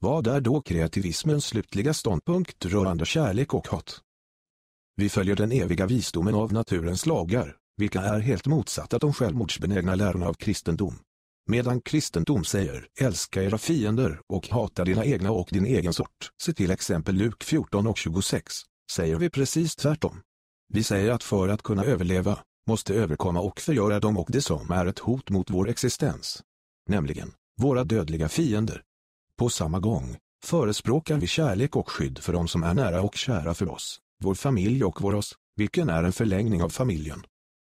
Vad är då kreativismens slutliga ståndpunkt rörande kärlek och hat? Vi följer den eviga visdomen av naturens lagar, vilka är helt motsatta de självmordsbenägna lärorna av kristendom. Medan kristendom säger, älska era fiender och hata dina egna och din egen sort, se till exempel Luk 14 och 26, säger vi precis tvärtom. Vi säger att för att kunna överleva, måste överkomma och förgöra dem och det som är ett hot mot vår existens. Nämligen, våra dödliga fiender. På samma gång, förespråkar vi kärlek och skydd för de som är nära och kära för oss, vår familj och vår oss, vilken är en förlängning av familjen.